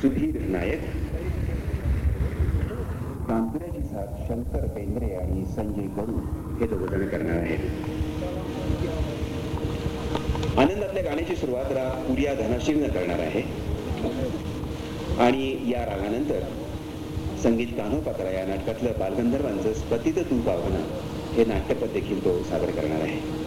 सुधीर नायक तांत्र्याची साथ शंकर बेंद्रे आणि संजय गरू हे दोघजण करणार आहेत. आनंदातल्या गाण्याची सुरुवात राग पुरिया धनाशिवनं करणार आहे. आणि या रागानंतर संगीत कान्होपात्रा या नाटकातलं बालगंधर्वांचं स्पतित तू पावना हे नाट्यपद देखील तो सादर करणार आहे.